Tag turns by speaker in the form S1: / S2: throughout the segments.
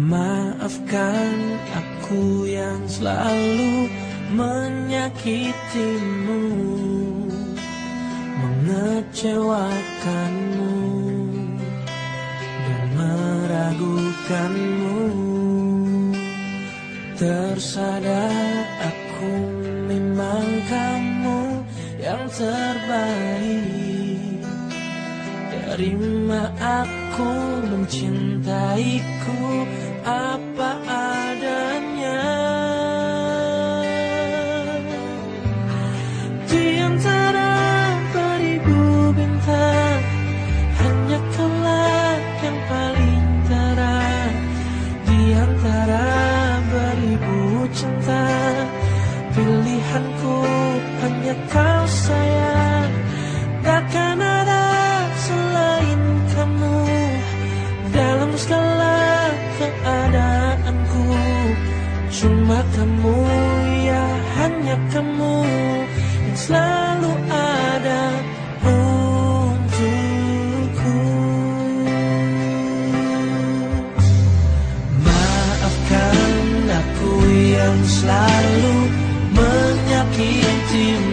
S1: Maafkan aku yang selalu menyakitimu Mengecewakanmu Dan meragukanmu. Tersadar aku memang kamu yang terbaik Terima aku mencintaiku. Apa adanya Cuma kamu ya hanya kamu Yang selalu ada untukku. Maafkan aku yang selalu menyakitimu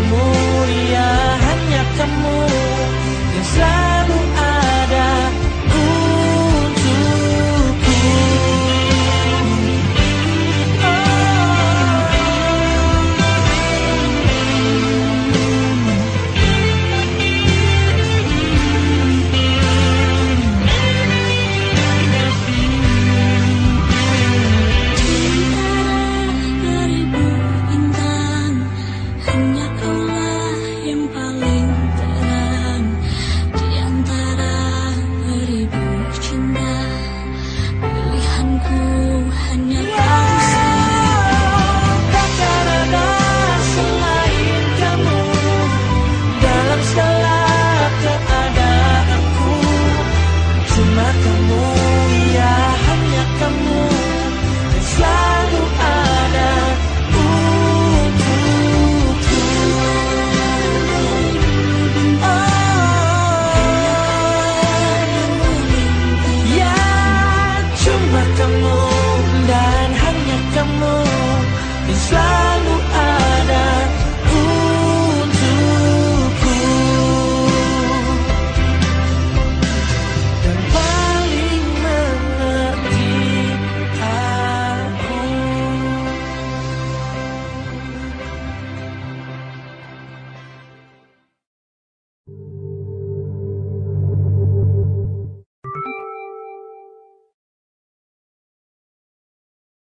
S1: kamu ya hanya kamu